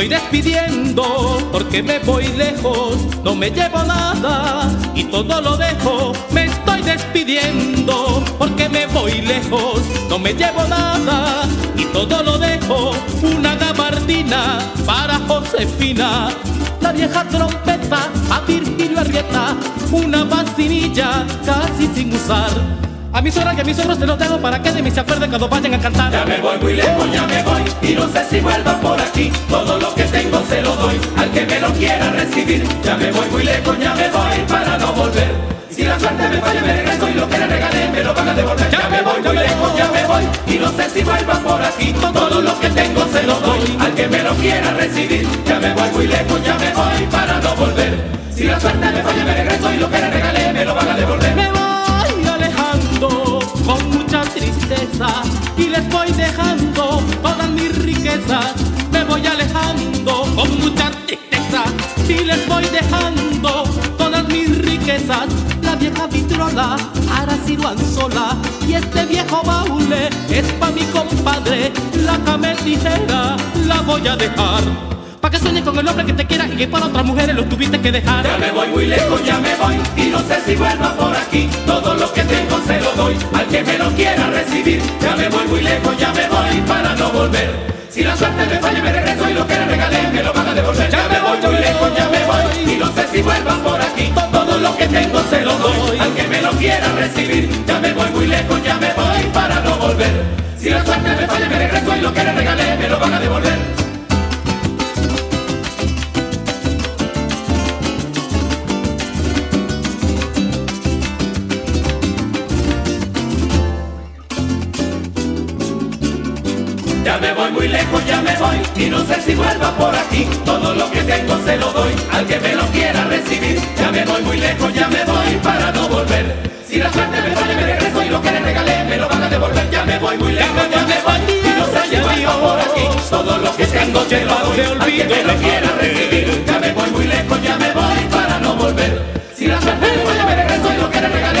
estoy despidiendo porque me voy lejos, no me llevo nada y todo lo dejo. Me estoy despidiendo porque me voy lejos, no me llevo nada y todo lo dejo. Una gabardina para Josefina, la vieja trompeta a Virgilio Arrieta, una vacinilla casi sin usar. A mis horas y a mis otros te los dejo para que de mí se acuerden cuando vayan a cantar. Ya me voy muy lejos, ya me voy y no sé si vuelva por aquí. Todo lo que tengo se lo doy al que me lo quiera recibir. Ya me voy muy lejos, ya me voy para no volver. Si la suerte me falla me regreso y lo que le regalé me lo van a devolver. Ya me voy muy lejos, ya me voy y no sé si vuelva por aquí. Todo lo que tengo se lo doy al que me lo quiera recibir. Ya me voy muy lejos, ya me voy y les voy dejando todas mis riquezas. La vieja vitrola ahora sido sola y este viejo baúl es pa' mi compadre. La cama tijera la voy a dejar. Que sueñes con el hombre que te quiera y que para otras mujeres lo tuviste que dejar. Ya me voy muy lejos, ya me voy y no sé si vuelva por aquí. Todo lo que tengo se lo doy al que me lo quiera recibir. Ya me voy muy lejos, ya me voy para no volver. Si la suerte me falla me regreso y lo que le regalé me lo van a devolver. Ya me voy muy lejos, ya me voy y no sé si vuelva por aquí. Todo lo que tengo se lo doy al que me lo quiera recibir. Ya me voy muy lejos, Ya me voy muy lejos, ya me voy y no sé si vuelva por aquí. Todo lo que tengo se lo doy al que me lo quiera recibir. Ya me voy muy lejos, ya me voy para no volver. Si la suerte me falla, me regreso y lo que le regalé me lo van a devolver. Ya me voy muy lejos, ya me voy y no sé si vuelva por aquí. Todo lo que tengo se lo doy al que me lo quiera recibir. Ya me voy muy lejos, ya me voy para no volver. Si la suerte me falla, me regreso y lo que le regalé